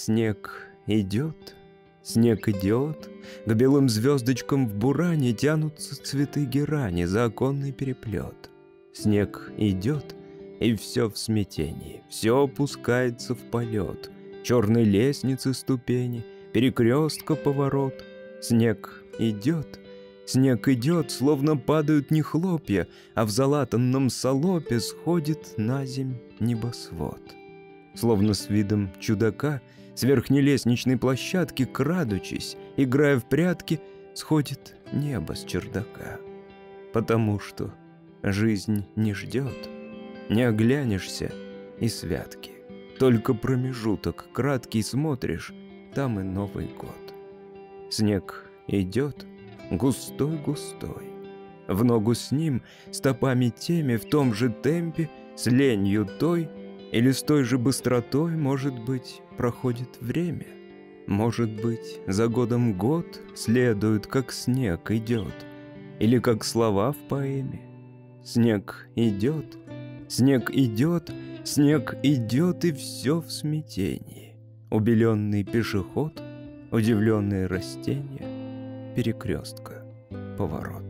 Снег идет, снег идет, К белым звездочкам в буране Тянутся цветы герани За оконный переплет. Снег идет, и все в смятении, Все опускается в полет. Черной лестницы ступени, Перекрестка поворот. Снег идет, снег идет, Словно падают не хлопья, А в залатанном салопе Сходит на земь небосвод. Словно с видом чудака — с верхней лестничной площадки, крадучись, играя в прятки, сходит небо с чердака. Потому что жизнь не ждет, не оглянешься и святки. Только промежуток краткий смотришь, там и Новый год. Снег идет густой-густой. В ногу с ним, стопами теми, в том же темпе, с ленью той, или с той же быстротой, может быть, проходит время. Может быть, за годом год следует, как снег идет, или как слова в поэме. Снег идет, снег идет, снег идет, и все в смятении. Убеленный пешеход, удивленные растения, перекрестка, поворот.